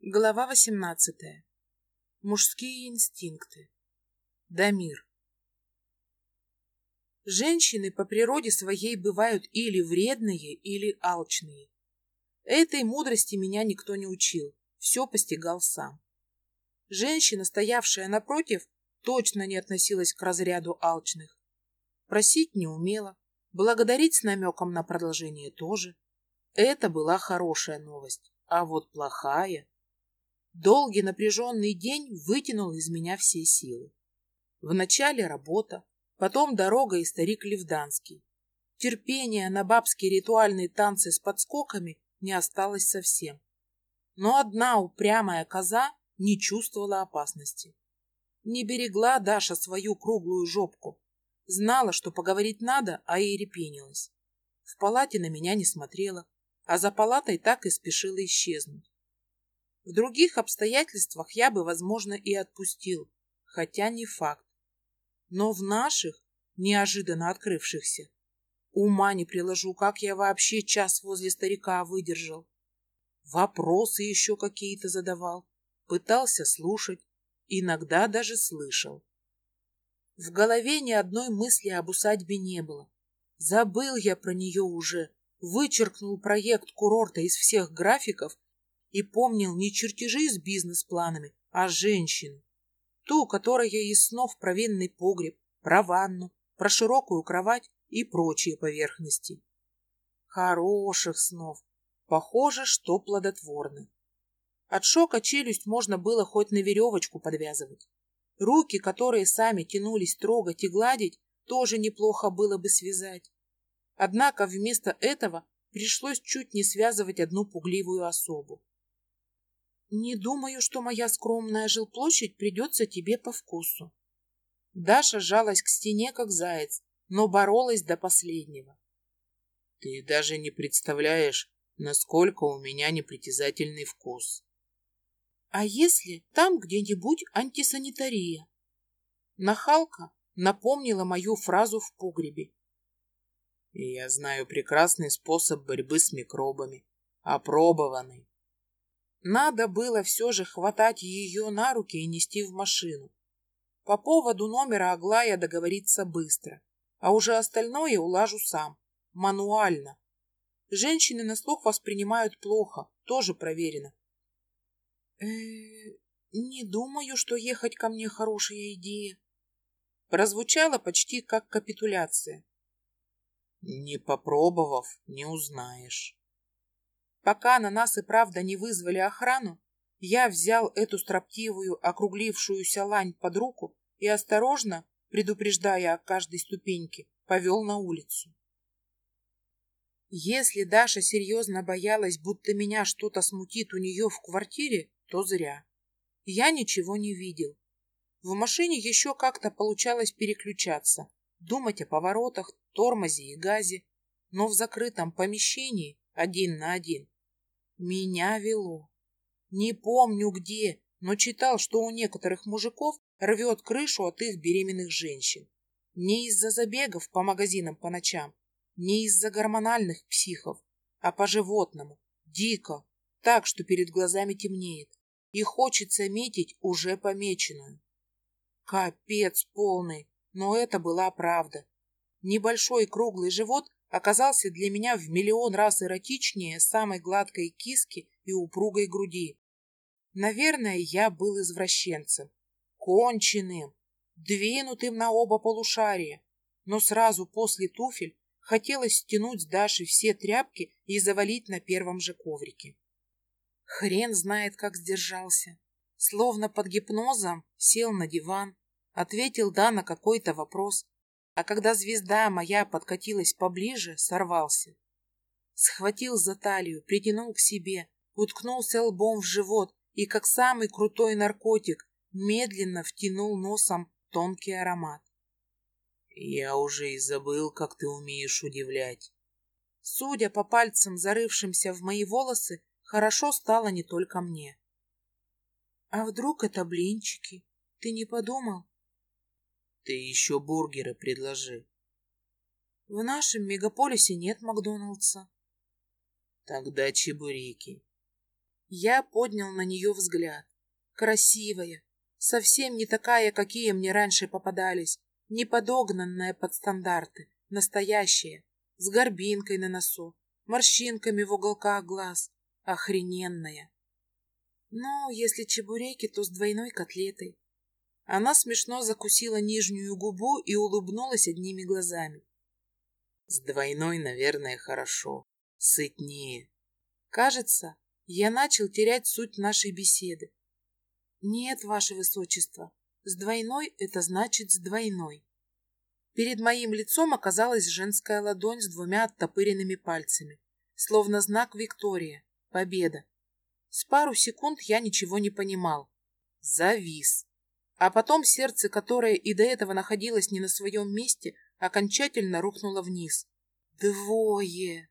Глава 18. Мужские инстинкты. Дамир. Женщины по природе своей бывают или вредные, или алчные. Этой мудрости меня никто не учил, все постигал сам. Женщина, стоявшая напротив, точно не относилась к разряду алчных. Просить не умела, благодарить с намеком на продолжение тоже. Это была хорошая новость, а вот плохая Долгий напряженный день вытянул из меня все силы. Вначале работа, потом дорога и старик Левданский. Терпения на бабские ритуальные танцы с подскоками не осталось совсем. Но одна упрямая коза не чувствовала опасности. Не берегла Даша свою круглую жопку. Знала, что поговорить надо, а ей репенилась. В палате на меня не смотрела, а за палатой так и спешила исчезнуть. В других обстоятельствах я бы, возможно, и отпустил, хотя не факт. Но в наших, неожиданно открывшихся, ума не приложу, как я вообще час возле старика выдержал. Вопросы еще какие-то задавал, пытался слушать, иногда даже слышал. В голове ни одной мысли об усадьбе не было. Забыл я про нее уже, вычеркнул проект курорта из всех графиков и помнил не чертежи с бизнес-планами, а женщину. Ту, которая из снов про винный погреб, про ванну, про широкую кровать и прочие поверхности. Хороших снов. Похоже, что плодотворны. От шока челюсть можно было хоть на веревочку подвязывать. Руки, которые сами тянулись трогать и гладить, тоже неплохо было бы связать. Однако вместо этого пришлось чуть не связывать одну пугливую особу. Не думаю, что моя скромная жилплощадь придется тебе по вкусу. Даша жалась к стене, как заяц, но боролась до последнего. Ты даже не представляешь, насколько у меня непритязательный вкус. А если там где-нибудь антисанитария? Нахалка напомнила мою фразу в погребе. И я знаю прекрасный способ борьбы с микробами, опробованный. Надо было все же хватать ее на руки и нести в машину. По поводу номера Аглая договориться быстро, а уже остальное улажу сам, мануально. Женщины на слух воспринимают плохо, тоже проверено. Э, не думаю, что ехать ко мне хорошая идея. Прозвучало почти как капитуляция. Не попробовав, не узнаешь. Пока на нас и правда не вызвали охрану, я взял эту строптивую, округлившуюся лань под руку и осторожно, предупреждая о каждой ступеньке, повел на улицу. Если Даша серьезно боялась, будто меня что-то смутит у нее в квартире, то зря. Я ничего не видел. В машине еще как-то получалось переключаться, думать о поворотах, тормозе и газе, но в закрытом помещении один на один. Меня вело. Не помню где, но читал, что у некоторых мужиков рвет крышу от их беременных женщин. Не из-за забегов по магазинам по ночам, не из-за гормональных психов, а по-животному, дико, так, что перед глазами темнеет, и хочется метить уже помеченную. Капец полный, но это была правда. Небольшой круглый живот оказался для меня в миллион раз эротичнее самой гладкой киски и упругой груди. Наверное, я был извращенцем, конченым, двинутым на оба полушария, но сразу после туфель хотелось стянуть с Даши все тряпки и завалить на первом же коврике. Хрен знает, как сдержался. Словно под гипнозом сел на диван, ответил «да» на какой-то вопрос, а когда звезда моя подкатилась поближе, сорвался. Схватил за талию, притянул к себе, уткнулся лбом в живот и, как самый крутой наркотик, медленно втянул носом тонкий аромат. Я уже и забыл, как ты умеешь удивлять. Судя по пальцам, зарывшимся в мои волосы, хорошо стало не только мне. А вдруг это блинчики? Ты не подумал? Ты еще бургеры предложи. В нашем мегаполисе нет Макдоналдса. Тогда чебуреки. Я поднял на нее взгляд. Красивая, совсем не такая, какие мне раньше попадались, не подогнанная под стандарты, настоящая, с горбинкой на носу, морщинками в уголках глаз, охрененная. Ну, если чебуреки, то с двойной котлетой. Она смешно закусила нижнюю губу и улыбнулась одними глазами. С двойной, наверное, хорошо. Сытнее. Кажется, я начал терять суть нашей беседы. Нет, ваше высочество, с двойной это значит с двойной. Перед моим лицом оказалась женская ладонь с двумя оттопыренными пальцами, словно знак Виктория, победа. С пару секунд я ничего не понимал. Завис. А потом сердце, которое и до этого находилось не на своем месте, окончательно рухнуло вниз. Двое.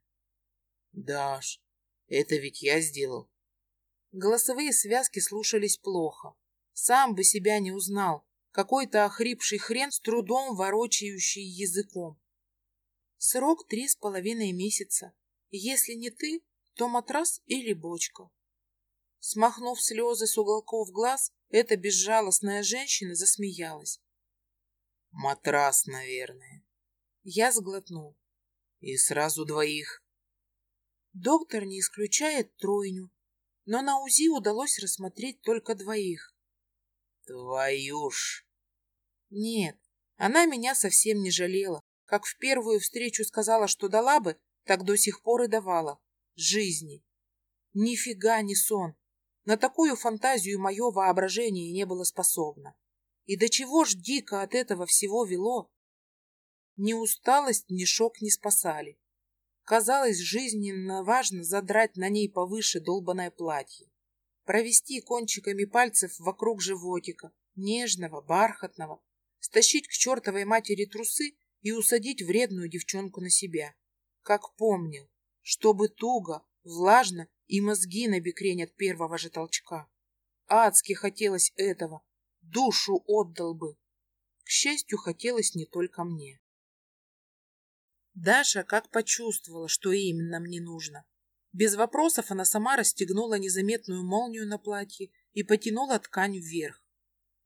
Даш, это ведь я сделал. Голосовые связки слушались плохо. Сам бы себя не узнал. Какой-то охрипший хрен с трудом ворочающий языком. Срок три с половиной месяца. Если не ты, то матрас или бочка. Смахнув слезы с уголков глаз, эта безжалостная женщина засмеялась. Матрас, наверное. Я сглотнул. И сразу двоих. Доктор не исключает тройню, но на УЗИ удалось рассмотреть только двоих. Твою ж! Нет, она меня совсем не жалела. Как в первую встречу сказала, что дала бы, так до сих пор и давала. Жизни. Нифига не сон. На такую фантазию мое воображение не было способно. И до чего ж дико от этого всего вело. Ни усталость, ни шок не спасали. Казалось, жизненно важно задрать на ней повыше долбанное платье, провести кончиками пальцев вокруг животика, нежного, бархатного, стащить к чертовой матери трусы и усадить вредную девчонку на себя, как помнил, чтобы туго, влажно и мозги на бекрень от первого же толчка. Адски хотелось этого, душу отдал бы. К счастью, хотелось не только мне. Даша как почувствовала, что именно мне нужно. Без вопросов она сама расстегнула незаметную молнию на платье и потянула ткань вверх.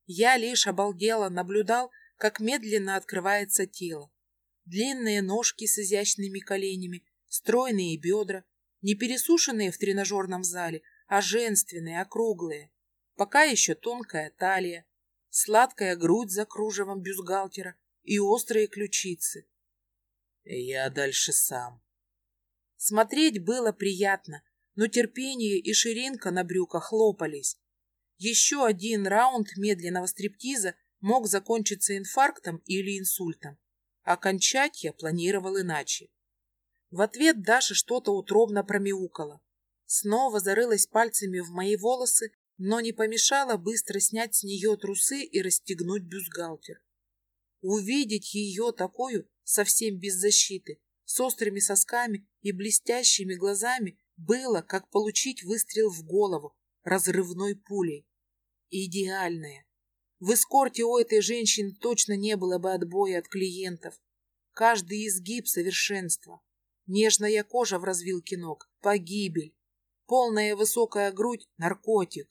Я лишь обалдело наблюдал, как медленно открывается тело. Длинные ножки с изящными коленями, стройные бедра, не пересушенные в тренажерном зале, а женственные, округлые. Пока еще тонкая талия, сладкая грудь за кружевом бюстгальтера и острые ключицы. Я дальше сам. Смотреть было приятно, но терпение и ширинка на брюках лопались. Еще один раунд медленного стриптиза мог закончиться инфарктом или инсультом. Окончать я планировал иначе. В ответ Даша что-то утробно промяукала. Снова зарылась пальцами в мои волосы, но не помешала быстро снять с нее трусы и расстегнуть бюстгальтер. Увидеть ее такую совсем без защиты, с острыми сосками и блестящими глазами, было, как получить выстрел в голову разрывной пулей. Идеальная. В эскорте у этой женщины точно не было бы отбоя от клиентов. Каждый изгиб совершенства. Нежная кожа в развилке ног – погибель. Полная высокая грудь – наркотик.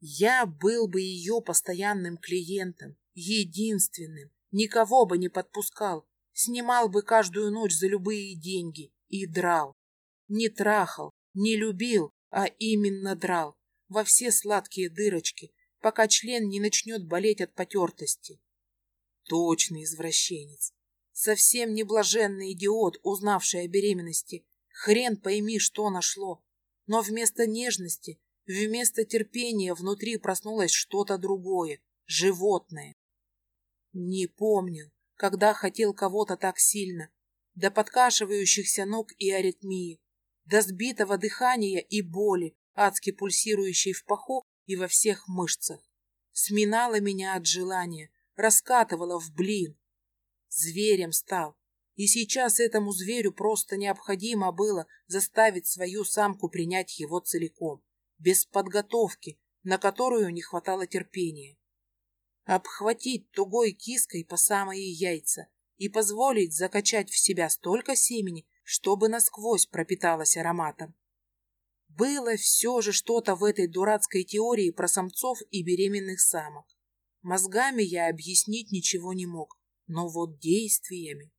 Я был бы ее постоянным клиентом, единственным, никого бы не подпускал, Снимал бы каждую ночь за любые деньги и драл. Не трахал, не любил, а именно драл. Во все сладкие дырочки, пока член не начнет болеть от потертости. Точный извращенец. Совсем не блаженный идиот, узнавший о беременности. Хрен пойми, что нашло. Но вместо нежности, вместо терпения внутри проснулось что-то другое, животное. Не помню, когда хотел кого-то так сильно, до подкашивающихся ног и аритмии, до сбитого дыхания и боли, адски пульсирующей в паху и во всех мышцах. Сминала меня от желания, раскатывала в блин. Зверем стал, и сейчас этому зверю просто необходимо было заставить свою самку принять его целиком, без подготовки, на которую не хватало терпения обхватить тугой киской по самые яйца и позволить закачать в себя столько семени, чтобы насквозь пропиталось ароматом. Было все же что-то в этой дурацкой теории про самцов и беременных самок. Мозгами я объяснить ничего не мог, но вот действиями...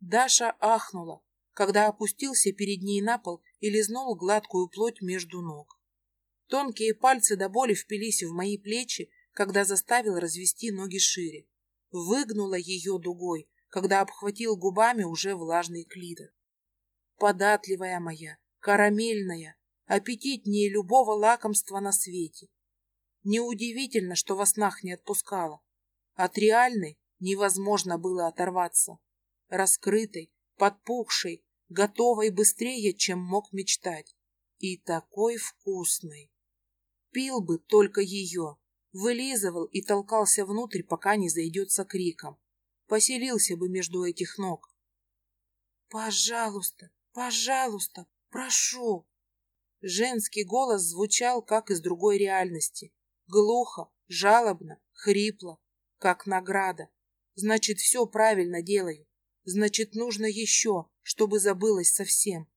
Даша ахнула, когда опустился перед ней на пол и лизнул гладкую плоть между ног. Тонкие пальцы до боли впились в мои плечи, когда заставил развести ноги шире. Выгнула ее дугой, когда обхватил губами уже влажный клитор. Податливая моя, карамельная, аппетитнее любого лакомства на свете. Неудивительно, что во снах не отпускала. От реальной невозможно было оторваться. Раскрытой, подпухшей, готовой быстрее, чем мог мечтать. И такой вкусной. Пил бы только ее, вылизывал и толкался внутрь, пока не зайдется криком. Поселился бы между этих ног. «Пожалуйста, пожалуйста, прошу!» Женский голос звучал, как из другой реальности. Глухо, жалобно, хрипло, как награда. Значит, все правильно делаю. Значит, нужно еще, чтобы забылось совсем.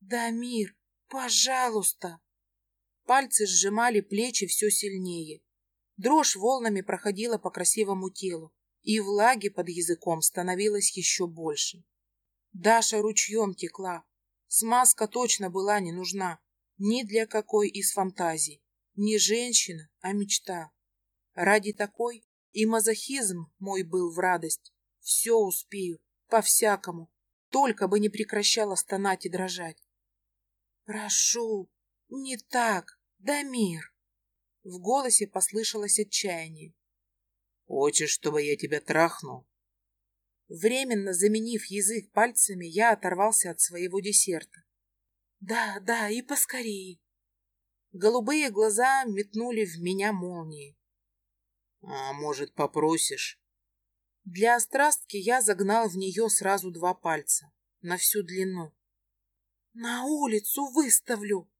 Дамир, пожалуйста. Пальцы сжимали плечи все сильнее. Дрожь волнами проходила по красивому телу, и влаги под языком становилось еще больше. Даша ручьем текла. Смазка точно была не нужна ни для какой из фантазий. Не женщина, а мечта. Ради такой и мазохизм мой был в радость. Все успею, по-всякому, только бы не прекращала стонать и дрожать. Прошу, не так, Дамир. В голосе послышалось отчаяние. Хочешь, чтобы я тебя трахнул? Временно заменив язык пальцами, я оторвался от своего десерта. Да, да, и поскорее. Голубые глаза метнули в меня молнии. А может, попросишь? Для острастки я загнал в нее сразу два пальца, на всю длину. На улицу выставлю.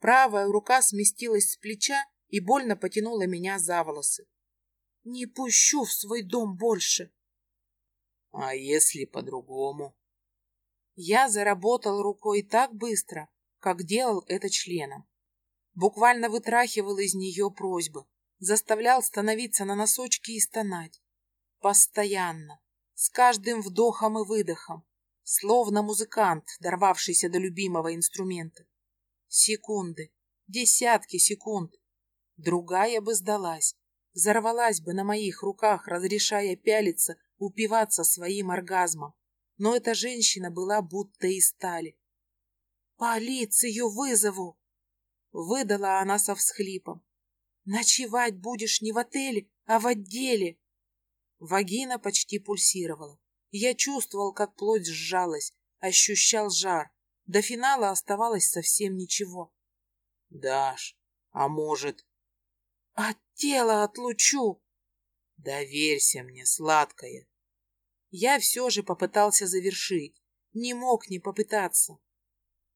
Правая рука сместилась с плеча и больно потянула меня за волосы. Не пущу в свой дом больше. А если по-другому? Я заработал рукой так быстро, как делал это членом. Буквально вытрахивал из нее просьбы, заставлял становиться на носочки и стонать. Постоянно, с каждым вдохом и выдохом, словно музыкант, дорвавшийся до любимого инструмента. Секунды, десятки секунд. Другая бы сдалась, взорвалась бы на моих руках, разрешая пялиться, упиваться своим оргазмом. Но эта женщина была будто из стали. «Полицию вызову!» Выдала она со всхлипом. «Ночевать будешь не в отеле, а в отделе!» Вагина почти пульсировала. Я чувствовал, как плоть сжалась, ощущал жар. До финала оставалось совсем ничего. Даш, а может... От тела отлучу. Доверься мне, сладкая. Я все же попытался завершить. Не мог не попытаться.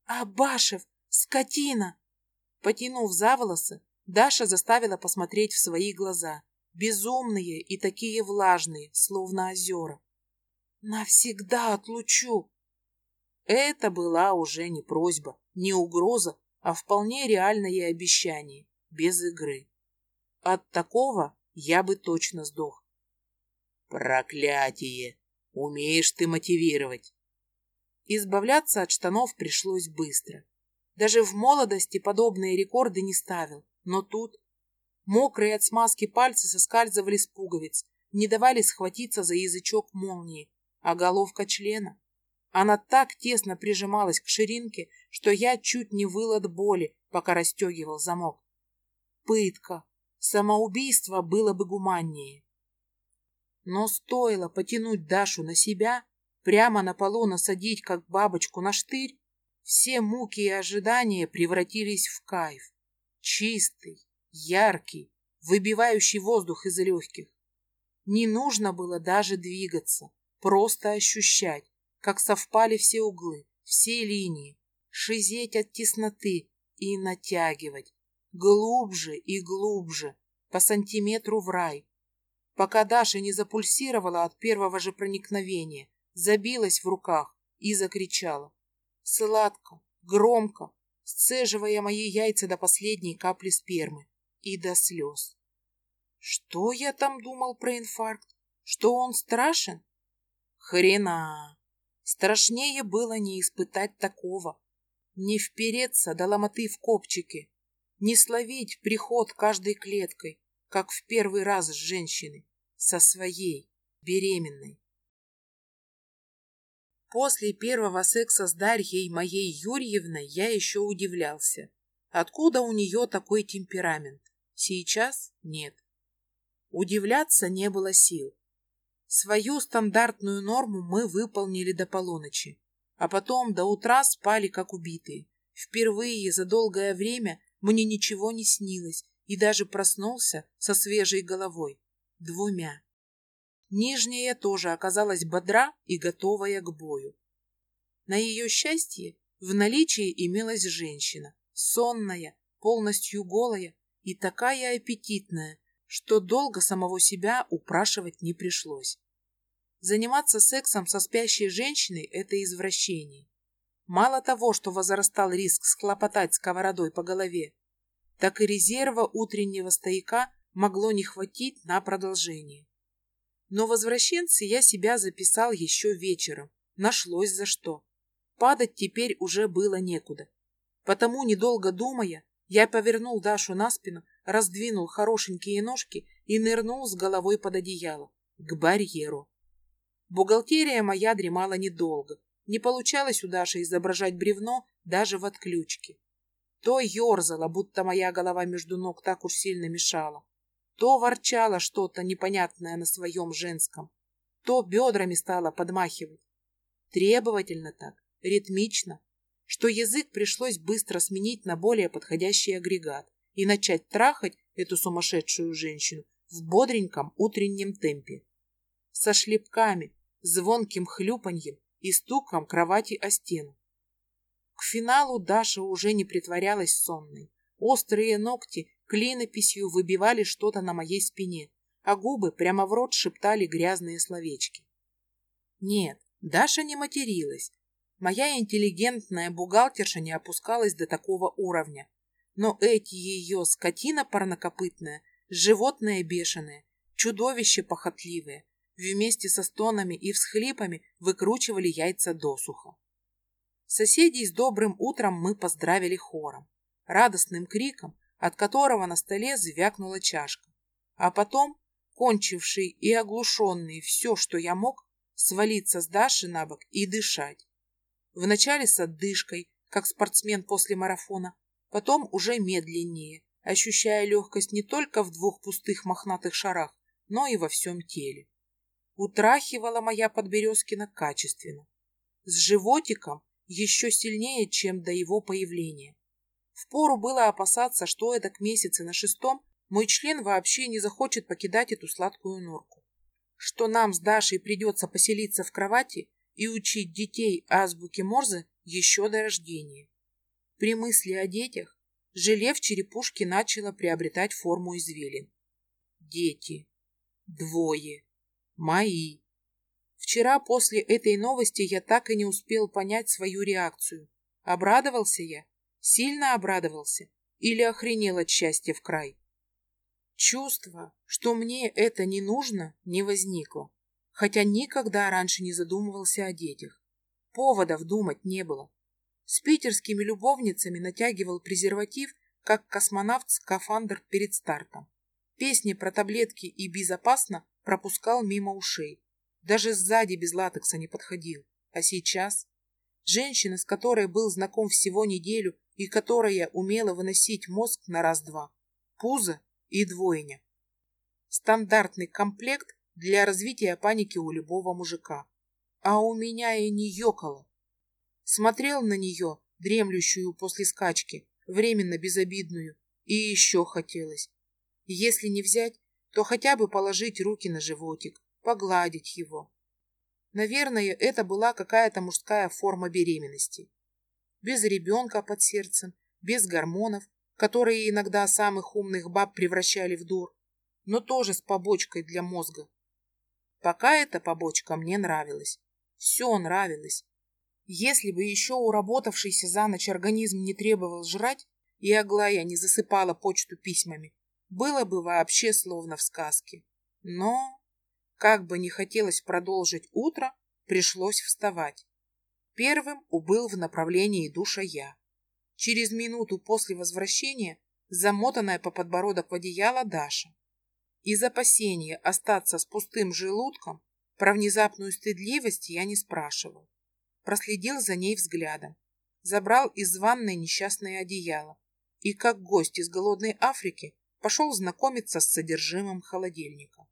Абашев, скотина! Потянув за волосы, Даша заставила посмотреть в свои глаза безумные и такие влажные, словно озера. Навсегда отлучу. Это была уже не просьба, не угроза, а вполне реальное обещание, без игры. От такого я бы точно сдох. Проклятие! Умеешь ты мотивировать. Избавляться от штанов пришлось быстро. Даже в молодости подобные рекорды не ставил, но тут Мокрые от смазки пальцы соскальзывали с пуговиц, не давали схватиться за язычок молнии, а головка члена. Она так тесно прижималась к ширинке, что я чуть не выл от боли, пока расстегивал замок. Пытка. Самоубийство было бы гуманнее. Но стоило потянуть Дашу на себя, прямо на полу насадить, как бабочку на штырь, все муки и ожидания превратились в кайф. Чистый, яркий, выбивающий воздух из легких. Не нужно было даже двигаться, просто ощущать, как совпали все углы, все линии, шизеть от тесноты и натягивать, глубже и глубже, по сантиметру в рай, пока Даша не запульсировала от первого же проникновения, забилась в руках и закричала. Сладко, громко, сцеживая мои яйца до последней капли спермы и до слез. Что я там думал про инфаркт? Что он страшен? Хрена! Страшнее было не испытать такого. Не впереться до ломоты в копчике, не словить приход каждой клеткой, как в первый раз с женщиной, со своей, беременной. После первого секса с Дарьей, моей Юрьевной, я еще удивлялся. Откуда у нее такой темперамент? Сейчас нет. Удивляться не было сил. Свою стандартную норму мы выполнили до полуночи, а потом до утра спали как убитые. Впервые за долгое время мне ничего не снилось и даже проснулся со свежей головой. Двумя. Нижняя тоже оказалась бодра и готовая к бою. На ее счастье в наличии имелась женщина, сонная, полностью голая и такая аппетитная, что долго самого себя упрашивать не пришлось. Заниматься сексом со спящей женщиной – это извращение. Мало того, что возрастал риск склопотать сковородой по голове, так и резерва утреннего стояка могло не хватить на продолжение. Но возвращенцы я себя записал еще вечером. Нашлось за что. Падать теперь уже было некуда. Потому, недолго думая, я повернул Дашу на спину, раздвинул хорошенькие ножки и нырнул с головой под одеяло, к барьеру. Бухгалтерия моя дремала недолго. Не получалось у Даши изображать бревно даже в отключке. То ерзала, будто моя голова между ног так уж сильно мешала, то ворчала что-то непонятное на своем женском, то бедрами стала подмахивать. Требовательно так, ритмично, что язык пришлось быстро сменить на более подходящий агрегат и начать трахать эту сумасшедшую женщину в бодреньком утреннем темпе. Со шлепками, звонким хлюпаньем и стуком кровати о стену. К финалу Даша уже не притворялась сонной. Острые ногти клинописью выбивали что-то на моей спине, а губы прямо в рот шептали грязные словечки. Нет, Даша не материлась. Моя интеллигентная бухгалтерша не опускалась до такого уровня. Но эти ее скотина парнокопытная, животное бешеное, чудовище похотливое, вместе со стонами и всхлипами выкручивали яйца досуха. Соседей с добрым утром мы поздравили хором, радостным криком, от которого на столе звякнула чашка. А потом, кончивший и оглушенный все, что я мог, свалиться с Даши на бок и дышать. Вначале с отдышкой, как спортсмен после марафона, потом уже медленнее, ощущая легкость не только в двух пустых мохнатых шарах, но и во всем теле. Утрахивала моя Подберезкина качественно. С животиком еще сильнее, чем до его появления. Впору было опасаться, что это к месяце на шестом мой член вообще не захочет покидать эту сладкую норку. Что нам с Дашей придется поселиться в кровати и учить детей азбуке Морзе еще до рождения. При мысли о детях желе в черепушке начало приобретать форму извилин. Дети. Двое. Мои. Вчера после этой новости я так и не успел понять свою реакцию. Обрадовался я? Сильно обрадовался? Или охренел от счастья в край? Чувство, что мне это не нужно, не возникло, хотя никогда раньше не задумывался о детях. Поводов думать не было. С питерскими любовницами натягивал презерватив, как космонавт-скафандр перед стартом. Песни про таблетки и безопасно пропускал мимо ушей. Даже сзади без латекса не подходил. А сейчас? Женщина, с которой был знаком всего неделю и которая умела выносить мозг на раз-два. Пузо и двойня. Стандартный комплект для развития паники у любого мужика. А у меня и не ёкало. Смотрел на нее, дремлющую после скачки, временно безобидную, и еще хотелось. Если не взять, то хотя бы положить руки на животик, погладить его. Наверное, это была какая-то мужская форма беременности. Без ребенка под сердцем, без гормонов, которые иногда самых умных баб превращали в дур, но тоже с побочкой для мозга. Пока эта побочка мне нравилась. Все нравилось. Если бы еще уработавшийся за ночь организм не требовал жрать, и Аглая не засыпала почту письмами, было бы вообще словно в сказке. Но, как бы не хотелось продолжить утро, пришлось вставать. Первым убыл в направлении душа я. Через минуту после возвращения замотанная по подбородок в одеяло Даша. Из опасения остаться с пустым желудком про внезапную стыдливость я не спрашивал. Проследил за ней взглядом. Забрал из ванной несчастное одеяло и, как гость из голодной Африки, пошел знакомиться с содержимым холодильника.